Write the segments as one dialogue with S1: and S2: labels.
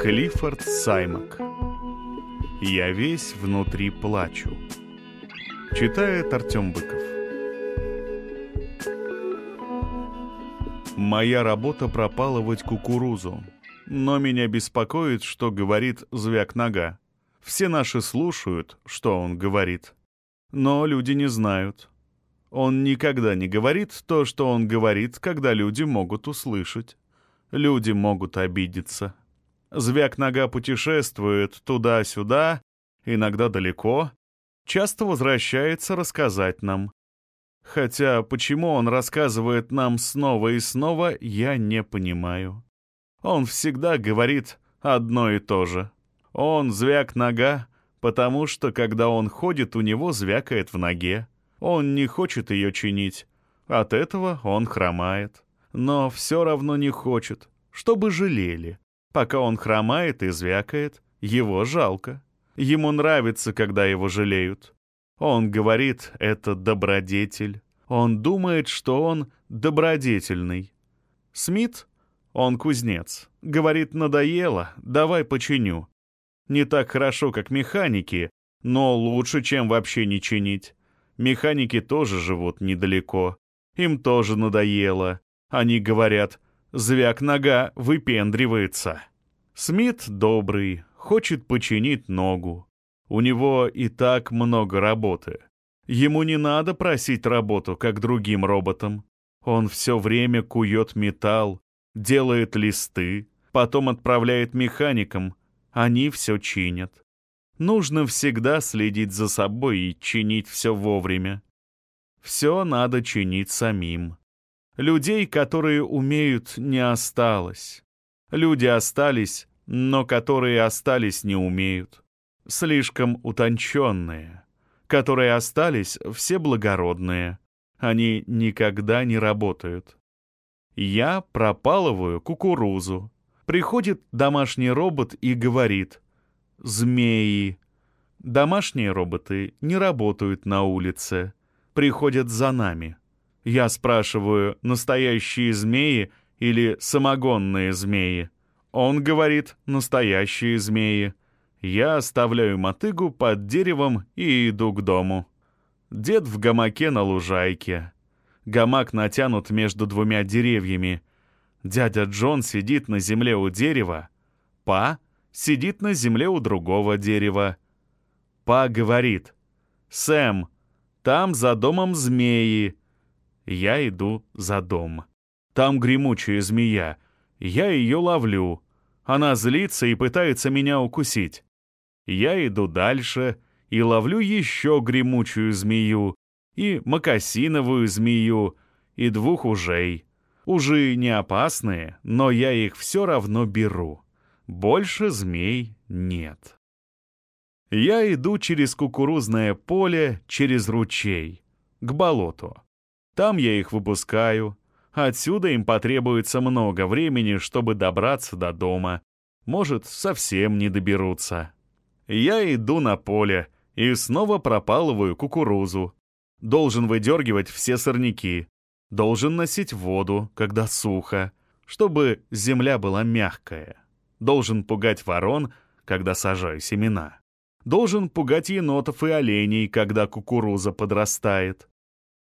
S1: Клиффорд Саймак «Я весь внутри плачу» Читает Артем Быков Моя работа пропалывать кукурузу, но меня беспокоит, что говорит звяк нога. Все наши слушают, что он говорит. Но люди не знают. Он никогда не говорит то, что он говорит, когда люди могут услышать. Люди могут обидеться. Звяк нога путешествует туда-сюда, иногда далеко, часто возвращается рассказать нам. Хотя почему он рассказывает нам снова и снова, я не понимаю. Он всегда говорит одно и то же. Он звяк нога, потому что, когда он ходит, у него звякает в ноге. Он не хочет ее чинить. От этого он хромает. Но все равно не хочет, чтобы жалели. Пока он хромает и звякает, его жалко. Ему нравится, когда его жалеют. Он говорит, это добродетель. Он думает, что он добродетельный. Смит, он кузнец, говорит, надоело, давай починю. Не так хорошо, как механики, но лучше, чем вообще не чинить. Механики тоже живут недалеко. Им тоже надоело. Они говорят, звяк нога выпендривается. Смит добрый, хочет починить ногу. У него и так много работы. Ему не надо просить работу, как другим роботам. Он все время кует металл, делает листы, потом отправляет механикам, они все чинят. Нужно всегда следить за собой и чинить все вовремя. Все надо чинить самим. Людей, которые умеют, не осталось. Люди остались, но которые остались, не умеют. Слишком утонченные. Которые остались, все благородные. Они никогда не работают. Я пропалываю кукурузу. Приходит домашний робот и говорит «Змеи». Домашние роботы не работают на улице, приходят за нами. Я спрашиваю, настоящие змеи или самогонные змеи. Он говорит, настоящие змеи. Я оставляю мотыгу под деревом и иду к дому. Дед в гамаке на лужайке. Гамак натянут между двумя деревьями — Дядя Джон сидит на земле у дерева. Па сидит на земле у другого дерева. Па говорит, «Сэм, там за домом змеи». Я иду за дом. Там гремучая змея. Я ее ловлю. Она злится и пытается меня укусить. Я иду дальше и ловлю еще гремучую змею, и макасиновую змею, и двух ужей. Ужи не опасные, но я их все равно беру. Больше змей нет. Я иду через кукурузное поле, через ручей, к болоту. Там я их выпускаю. Отсюда им потребуется много времени, чтобы добраться до дома. Может, совсем не доберутся. Я иду на поле и снова пропалываю кукурузу. Должен выдергивать все сорняки должен носить воду, когда сухо, чтобы земля была мягкая. Должен пугать ворон, когда сажаю семена. Должен пугать енотов и оленей, когда кукуруза подрастает.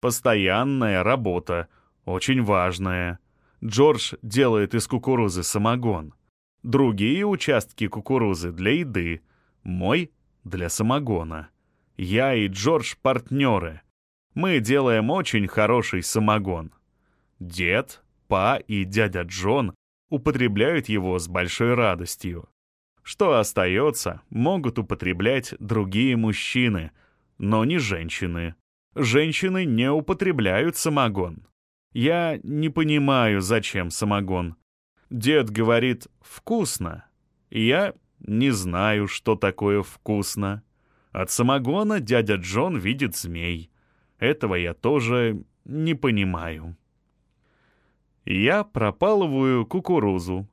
S1: Постоянная работа, очень важная. Джордж делает из кукурузы самогон. Другие участки кукурузы для еды, мой — для самогона. Я и Джордж — партнеры — мы делаем очень хороший самогон. Дед, па и дядя Джон употребляют его с большой радостью. Что остается, могут употреблять другие мужчины, но не женщины. Женщины не употребляют самогон. Я не понимаю, зачем самогон. Дед говорит «вкусно». Я не знаю, что такое «вкусно». От самогона дядя Джон видит змей. Этого я тоже не понимаю. Я пропалываю кукурузу.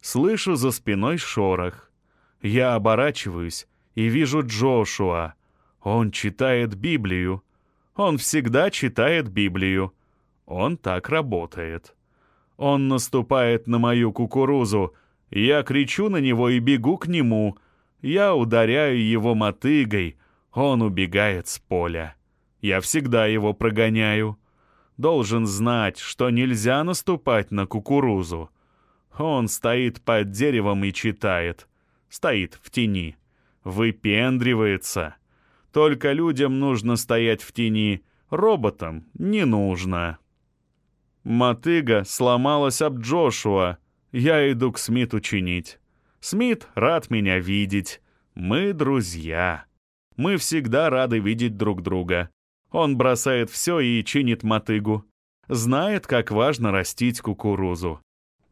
S1: Слышу за спиной шорох. Я оборачиваюсь и вижу Джошуа. Он читает Библию. Он всегда читает Библию. Он так работает. Он наступает на мою кукурузу. Я кричу на него и бегу к нему. Я ударяю его мотыгой. Он убегает с поля. Я всегда его прогоняю. Должен знать, что нельзя наступать на кукурузу. Он стоит под деревом и читает. Стоит в тени. Выпендривается. Только людям нужно стоять в тени, роботам не нужно. Мотыга сломалась об Джошуа. Я иду к Смиту чинить. Смит рад меня видеть. Мы друзья. Мы всегда рады видеть друг друга. Он бросает все и чинит мотыгу. Знает, как важно растить кукурузу.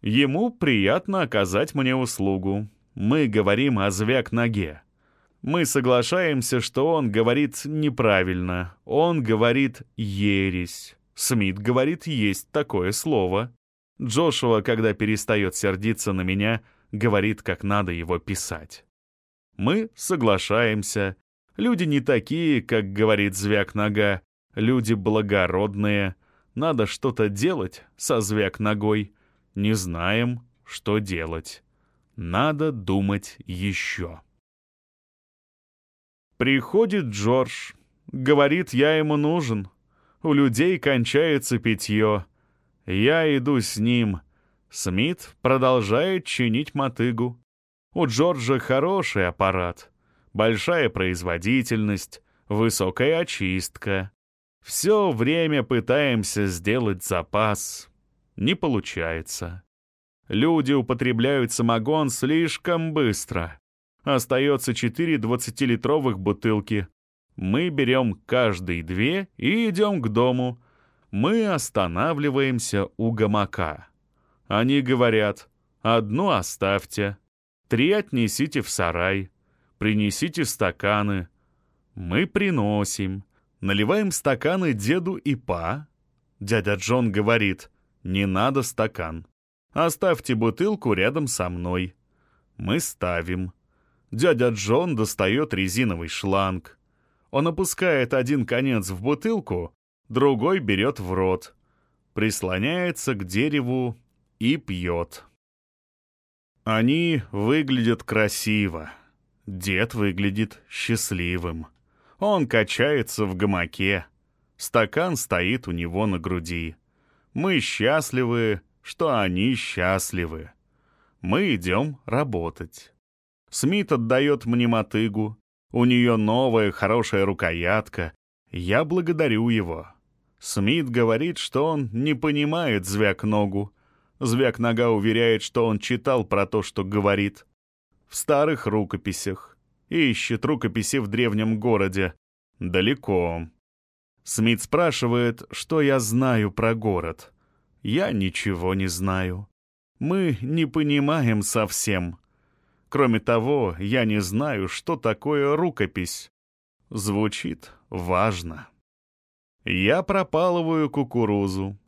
S1: Ему приятно оказать мне услугу. Мы говорим о звяк-ноге. Мы соглашаемся, что он говорит неправильно. Он говорит «ересь». Смит говорит «есть такое слово». Джошуа, когда перестает сердиться на меня, говорит, как надо его писать. Мы соглашаемся. Люди не такие, как говорит звяк-нога. Люди благородные. Надо что-то делать со звяк-ногой. Не знаем, что делать. Надо думать еще. Приходит Джордж. Говорит, я ему нужен. У людей кончается питье. Я иду с ним. Смит продолжает чинить мотыгу. У Джорджа хороший аппарат. Большая производительность, высокая очистка. Все время пытаемся сделать запас. Не получается. Люди употребляют самогон слишком быстро. Остается четыре двадцатилитровых бутылки. Мы берем каждый две и идем к дому. Мы останавливаемся у гамака. Они говорят, одну оставьте, три отнесите в сарай, принесите стаканы. Мы приносим, наливаем стаканы деду и па. Дядя Джон говорит, не надо стакан. Оставьте бутылку рядом со мной. Мы ставим. Дядя Джон достает резиновый шланг. Он опускает один конец в бутылку, другой берет в рот, прислоняется к дереву и пьет. Они выглядят красиво. Дед выглядит счастливым. Он качается в гамаке. Стакан стоит у него на груди. Мы счастливы, что они счастливы. Мы идем работать. Смит отдает мне мотыгу. У нее новая хорошая рукоятка. Я благодарю его. Смит говорит, что он не понимает звяк-ногу. Звяк-нога уверяет, что он читал про то, что говорит. В старых рукописях. Ищет рукописи в древнем городе. Далеко. Смит спрашивает, что я знаю про город. Я ничего не знаю. Мы не понимаем совсем. Кроме того, я не знаю, что такое рукопись. Звучит важно. Я пропалываю кукурузу.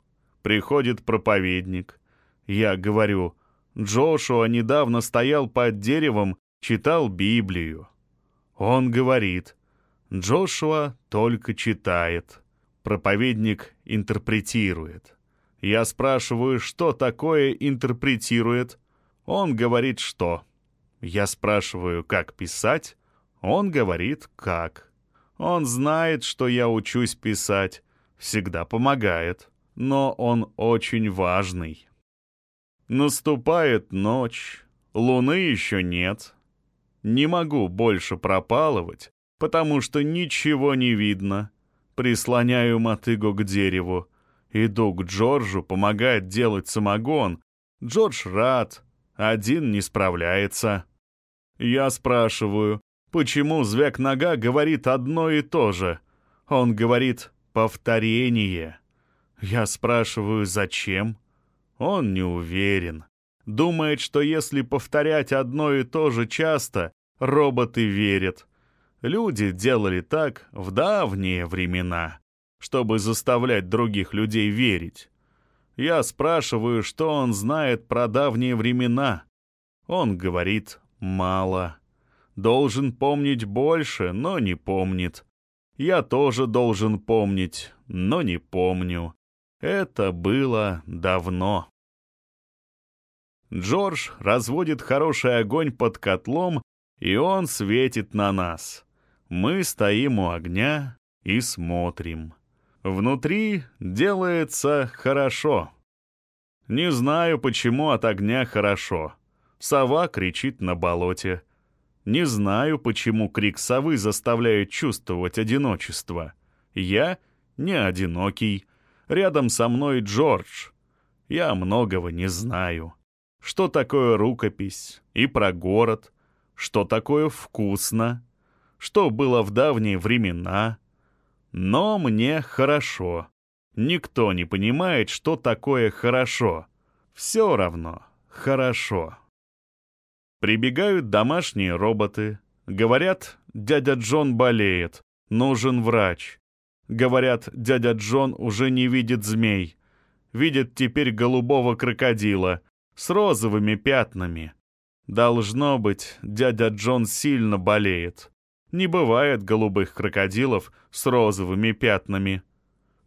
S1: Приходит проповедник. Я говорю, Джошуа недавно стоял под деревом, читал Библию. Он говорит, Джошуа только читает. Проповедник интерпретирует. Я спрашиваю, что такое интерпретирует. Он говорит, что... Я спрашиваю, как писать, он говорит, как. Он знает, что я учусь писать, всегда помогает, но он очень важный. Наступает ночь, луны еще нет. Не могу больше пропалывать, потому что ничего не видно. Прислоняю мотыгу к дереву. Иду к Джорджу помогать делать самогон. Джордж рад, один не справляется. Я спрашиваю, почему звяк-нога говорит одно и то же? Он говорит «повторение». Я спрашиваю, зачем? Он не уверен. Думает, что если повторять одно и то же часто, роботы верят. Люди делали так в давние времена, чтобы заставлять других людей верить. Я спрашиваю, что он знает про давние времена. Он говорит Мало. Должен помнить больше, но не помнит. Я тоже должен помнить, но не помню. Это было давно. Джордж разводит хороший огонь под котлом, и он светит на нас. Мы стоим у огня и смотрим. Внутри делается хорошо. Не знаю, почему от огня хорошо. Сова кричит на болоте. Не знаю, почему крик совы заставляет чувствовать одиночество. Я не одинокий. Рядом со мной Джордж. Я многого не знаю. Что такое рукопись? И про город. Что такое вкусно? Что было в давние времена? Но мне хорошо. Никто не понимает, что такое хорошо. Все равно хорошо. Прибегают домашние роботы. Говорят, дядя Джон болеет, нужен врач. Говорят, дядя Джон уже не видит змей. Видит теперь голубого крокодила с розовыми пятнами. Должно быть, дядя Джон сильно болеет. Не бывает голубых крокодилов с розовыми пятнами.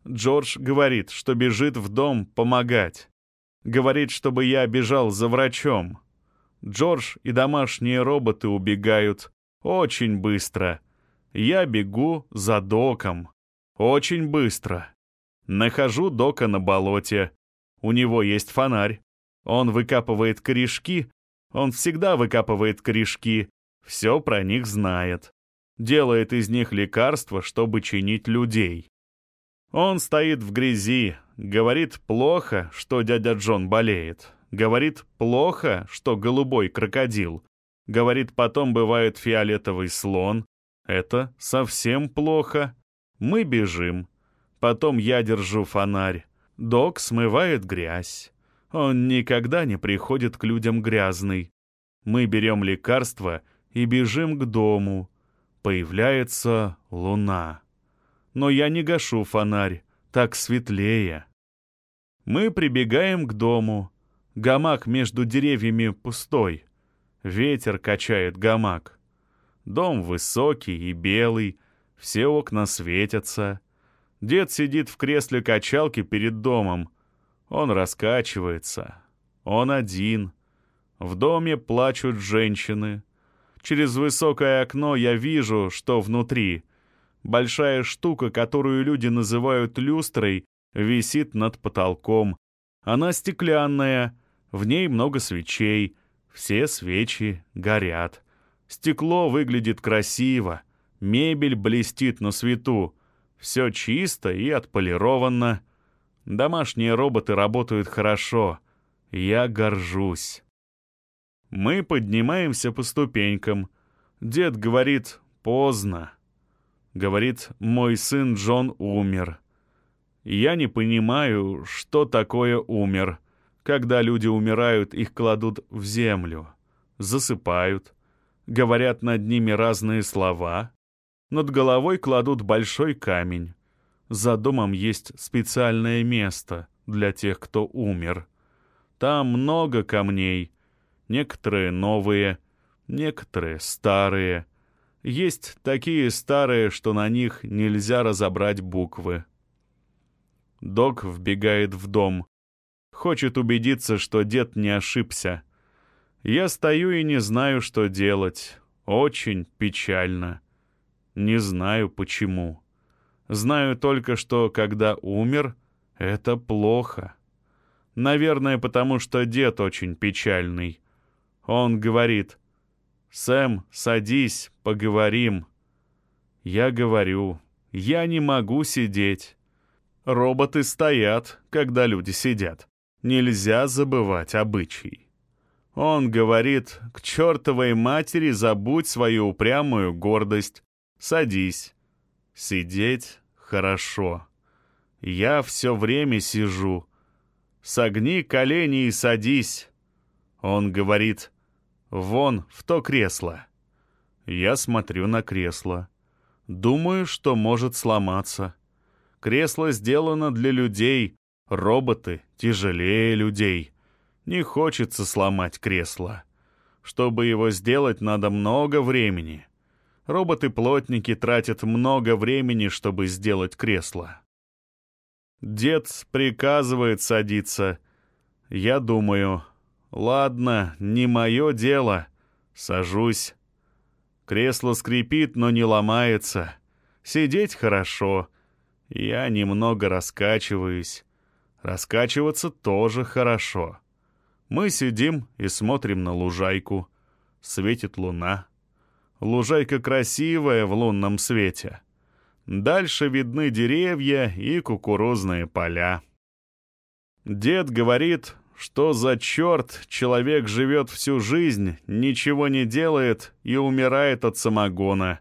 S1: Джордж говорит, что бежит в дом помогать. Говорит, чтобы я бежал за врачом. Джордж и домашние роботы убегают. Очень быстро. Я бегу за доком. Очень быстро. Нахожу дока на болоте. У него есть фонарь. Он выкапывает корешки. Он всегда выкапывает корешки. Все про них знает делает из них лекарства, чтобы чинить людей. Он стоит в грязи, говорит плохо, что дядя Джон болеет, говорит плохо, что голубой крокодил, говорит потом бывает фиолетовый слон. Это совсем плохо. Мы бежим. Потом я держу фонарь. Док смывает грязь. Он никогда не приходит к людям грязный. Мы берем лекарства и бежим к дому появляется луна. Но я не гашу фонарь, так светлее. Мы прибегаем к дому. Гамак между деревьями пустой. Ветер качает гамак. Дом высокий и белый, все окна светятся. Дед сидит в кресле качалки перед домом. Он раскачивается. Он один. В доме плачут женщины. Через высокое окно я вижу, что внутри. Большая штука, которую люди называют люстрой, висит над потолком. Она стеклянная, в ней много свечей. Все свечи горят. Стекло выглядит красиво. Мебель блестит на свету. Все чисто и отполировано. Домашние роботы работают хорошо. Я горжусь. Мы поднимаемся по ступенькам. Дед говорит «поздно». Говорит «мой сын Джон умер». Я не понимаю, что такое «умер». Когда люди умирают, их кладут в землю, засыпают, говорят над ними разные слова. Над головой кладут большой камень. За домом есть специальное место для тех, кто умер. Там много камней — некоторые новые, некоторые старые. Есть такие старые, что на них нельзя разобрать буквы. Док вбегает в дом. Хочет убедиться, что дед не ошибся. Я стою и не знаю, что делать. Очень печально. Не знаю, почему. Знаю только, что когда умер, это плохо. Наверное, потому что дед очень печальный. Он говорит, «Сэм, садись, поговорим». Я говорю, «Я не могу сидеть». Роботы стоят, когда люди сидят. Нельзя забывать обычай. Он говорит, «К чертовой матери забудь свою упрямую гордость. Садись». Сидеть хорошо. Я все время сижу. Согни колени и садись. Он говорит, Вон, в то кресло. Я смотрю на кресло. Думаю, что может сломаться. Кресло сделано для людей, роботы тяжелее людей. Не хочется сломать кресло. Чтобы его сделать, надо много времени. Роботы-плотники тратят много времени, чтобы сделать кресло. Дед приказывает садиться. Я думаю, Ладно, не мое дело. Сажусь. Кресло скрипит, но не ломается. Сидеть хорошо. Я немного раскачиваюсь. Раскачиваться тоже хорошо. Мы сидим и смотрим на лужайку. Светит луна. Лужайка красивая в лунном свете. Дальше видны деревья и кукурузные поля. Дед говорит, что за черт человек живет всю жизнь, ничего не делает и умирает от самогона.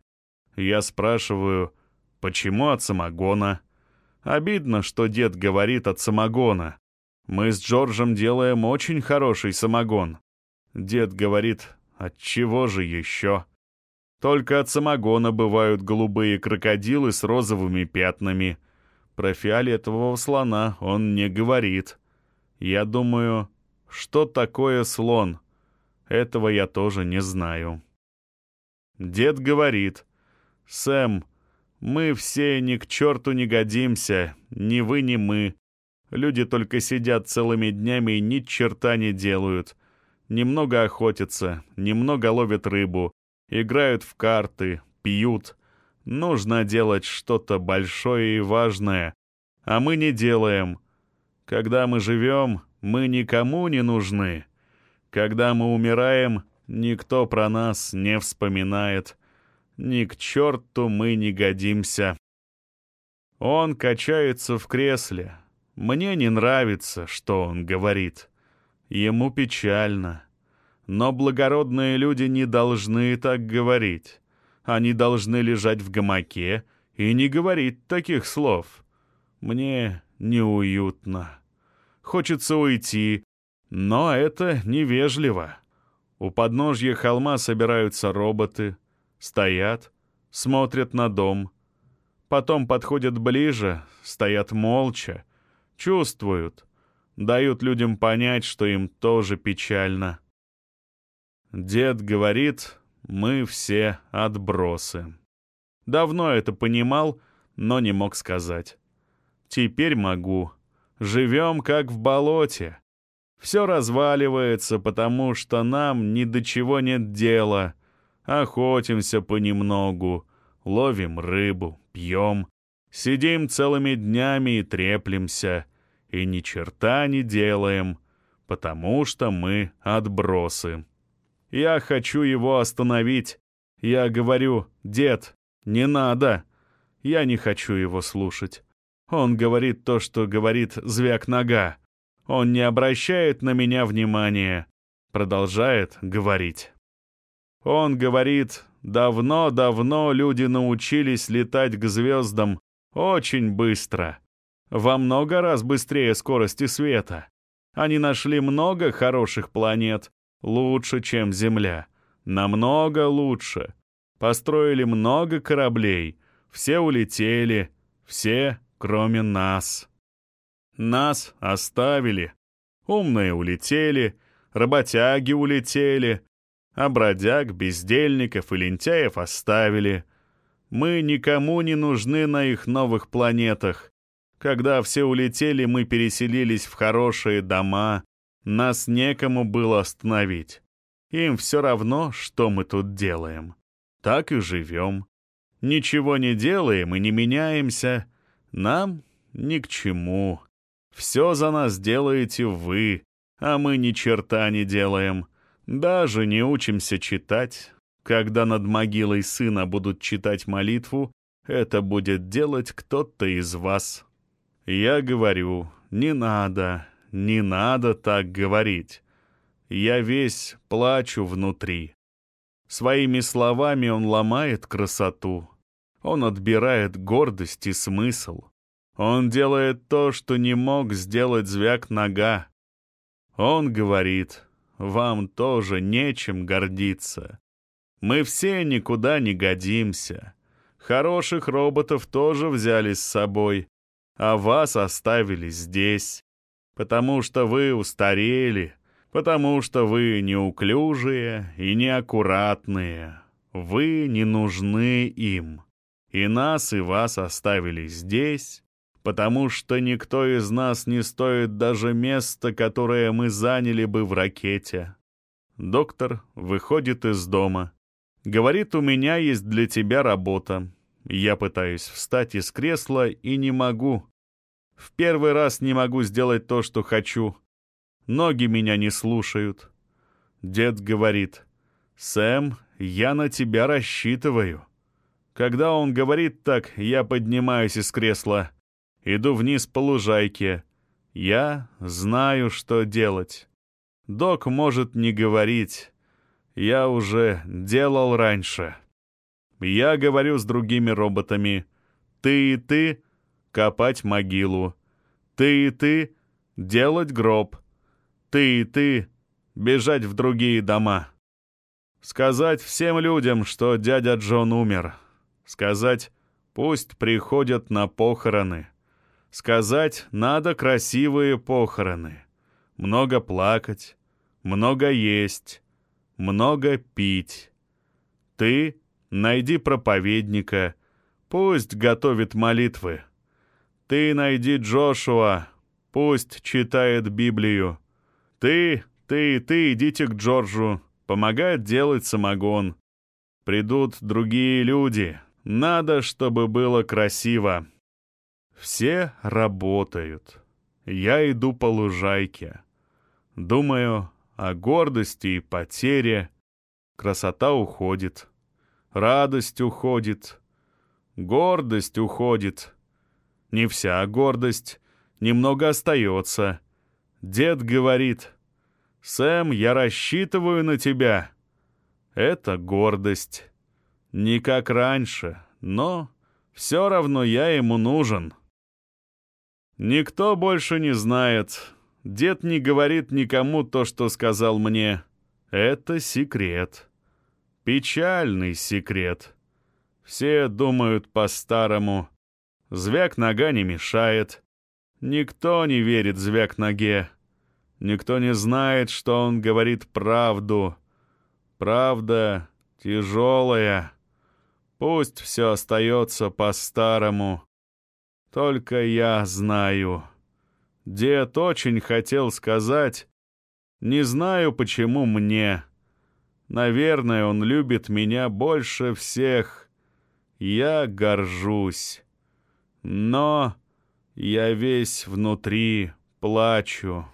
S1: Я спрашиваю, почему от самогона? Обидно, что дед говорит от самогона. Мы с Джорджем делаем очень хороший самогон. Дед говорит, от чего же еще? Только от самогона бывают голубые крокодилы с розовыми пятнами. Про фиолетового слона он не говорит. Я думаю, что такое слон? Этого я тоже не знаю. Дед говорит, «Сэм, мы все ни к черту не годимся, ни вы, ни мы. Люди только сидят целыми днями и ни черта не делают. Немного охотятся, немного ловят рыбу, играют в карты, пьют. Нужно делать что-то большое и важное, а мы не делаем. Когда мы живем, мы никому не нужны. Когда мы умираем, никто про нас не вспоминает. Ни к черту мы не годимся. Он качается в кресле. Мне не нравится, что он говорит. Ему печально. Но благородные люди не должны так говорить. Они должны лежать в гамаке и не говорить таких слов. Мне неуютно. Хочется уйти, но это невежливо. У подножья холма собираются роботы, стоят, смотрят на дом. Потом подходят ближе, стоят молча, чувствуют, дают людям понять, что им тоже печально. Дед говорит, мы все отбросы. Давно это понимал, но не мог сказать. Теперь могу. Живем как в болоте. Все разваливается, потому что нам ни до чего нет дела. Охотимся понемногу, ловим рыбу, пьем, сидим целыми днями и треплемся, и ни черта не делаем, потому что мы отбросы. Я хочу его остановить. Я говорю, дед, не надо. Я не хочу его слушать. Он говорит то, что говорит звяк нога. Он не обращает на меня внимания. Продолжает говорить. Он говорит, давно-давно люди научились летать к звездам очень быстро. Во много раз быстрее скорости света. Они нашли много хороших планет, лучше, чем Земля. Намного лучше. Построили много кораблей. Все улетели, все кроме нас. Нас оставили. Умные улетели, работяги улетели, а бродяг, бездельников и лентяев оставили. Мы никому не нужны на их новых планетах. Когда все улетели, мы переселились в хорошие дома. Нас некому было остановить. Им все равно, что мы тут делаем. Так и живем. Ничего не делаем и не меняемся — нам ни к чему. Все за нас делаете вы, а мы ни черта не делаем. Даже не учимся читать. Когда над могилой сына будут читать молитву, это будет делать кто-то из вас. Я говорю, не надо, не надо так говорить. Я весь плачу внутри. Своими словами он ломает красоту. Он отбирает гордость и смысл. Он делает то, что не мог сделать звяк нога. Он говорит, вам тоже нечем гордиться. Мы все никуда не годимся. Хороших роботов тоже взяли с собой, а вас оставили здесь, потому что вы устарели, потому что вы неуклюжие и неаккуратные. Вы не нужны им и нас, и вас оставили здесь, потому что никто из нас не стоит даже места, которое мы заняли бы в ракете. Доктор выходит из дома. Говорит, у меня есть для тебя работа. Я пытаюсь встать из кресла и не могу. В первый раз не могу сделать то, что хочу. Ноги меня не слушают. Дед говорит, «Сэм, я на тебя рассчитываю». Когда он говорит так, я поднимаюсь из кресла. Иду вниз по лужайке. Я знаю, что делать. Док может не говорить. Я уже делал раньше. Я говорю с другими роботами. Ты и ты — копать могилу. Ты и ты — делать гроб. Ты и ты — бежать в другие дома. Сказать всем людям, что дядя Джон умер. Сказать «пусть приходят на похороны». Сказать «надо красивые похороны». Много плакать, много есть, много пить. Ты найди проповедника, пусть готовит молитвы. Ты найди Джошуа, пусть читает Библию. Ты, ты, ты идите к Джорджу, помогает делать самогон. Придут другие люди, надо, чтобы было красиво. Все работают. Я иду по лужайке. Думаю о гордости и потере. Красота уходит. Радость уходит. Гордость уходит. Не вся гордость. Немного остается. Дед говорит, «Сэм, я рассчитываю на тебя». Это гордость. Не как раньше, но все равно я ему нужен. Никто больше не знает. Дед не говорит никому то, что сказал мне. Это секрет. Печальный секрет. Все думают по-старому. Звяк нога не мешает. Никто не верит звяк ноге. Никто не знает, что он говорит правду. Правда тяжелая. Пусть все остается по-старому. Только я знаю. Дед очень хотел сказать, не знаю, почему мне. Наверное, он любит меня больше всех. Я горжусь. Но я весь внутри плачу.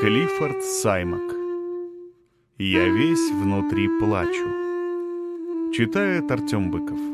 S1: Клиффорд Саймак «Я весь внутри плачу». Читает Артем Быков.